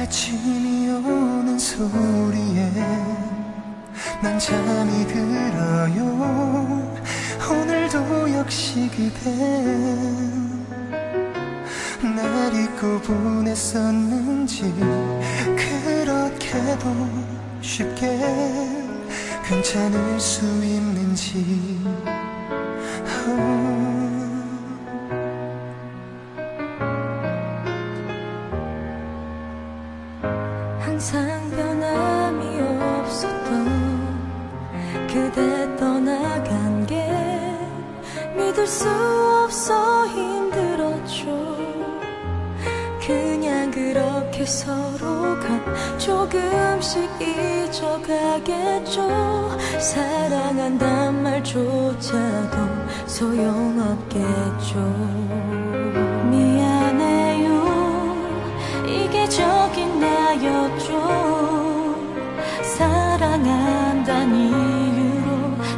아침이 오는 소리에 난 잠이 들어요. 오늘도 역시 그대 날 잊고 보냈었는지 그렇게도 쉽게 괜찮을 수 있는지 항상 변함이 없었던 그대 떠나간 게 믿을 수 없어 힘들었죠. 그냥 그렇게 서로가 조금씩 잊어가겠죠. 사랑한단 말조차도 소용없겠죠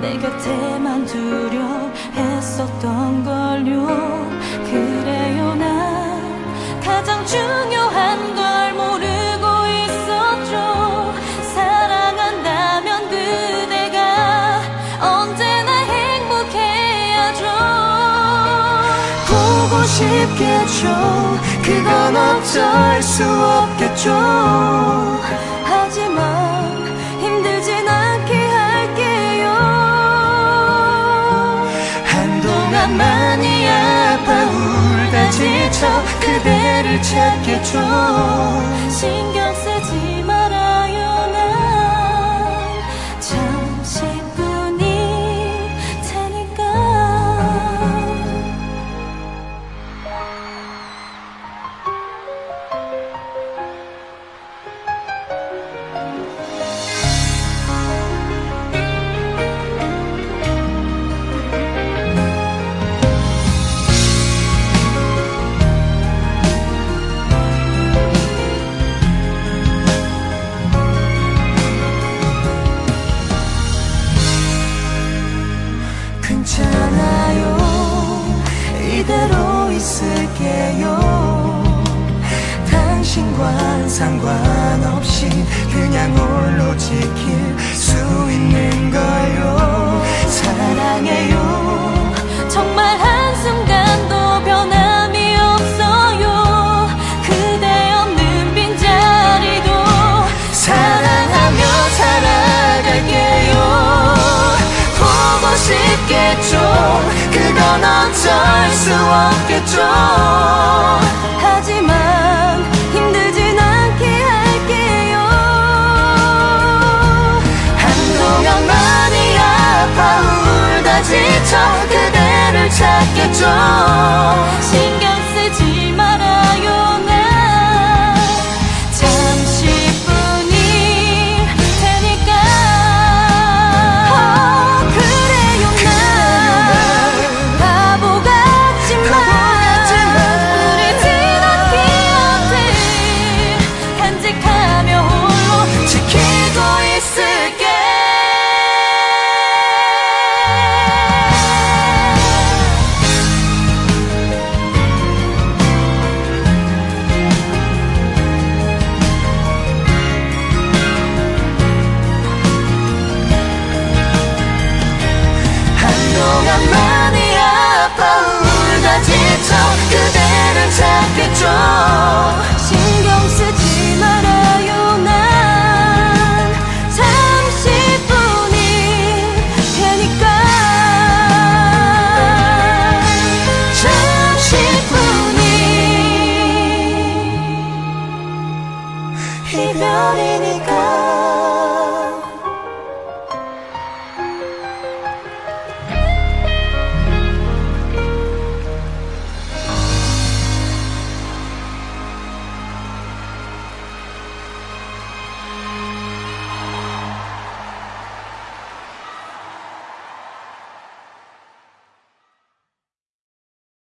내 곁에만 두려 했었던 걸요. 그래요 난 가장 중요한 걸 모르고 있었죠. 사랑한다면 그대가 언제나 행복해야죠. 보고 싶겠죠. 그건 어쩔 수 없겠죠. 하지만 지쳐 그대를 찾겠죠 괜찮아요. 이대로 있을게요. 당신과 상관없이 그냥 홀로 지킬 수 있는 거요. 사랑해요. 정말 어쩔 수 없겠죠. 하지만 힘들진 않게 할게요. 한동안 많이 아파 울다 지쳐 그대를 찾겠죠. 신경 りに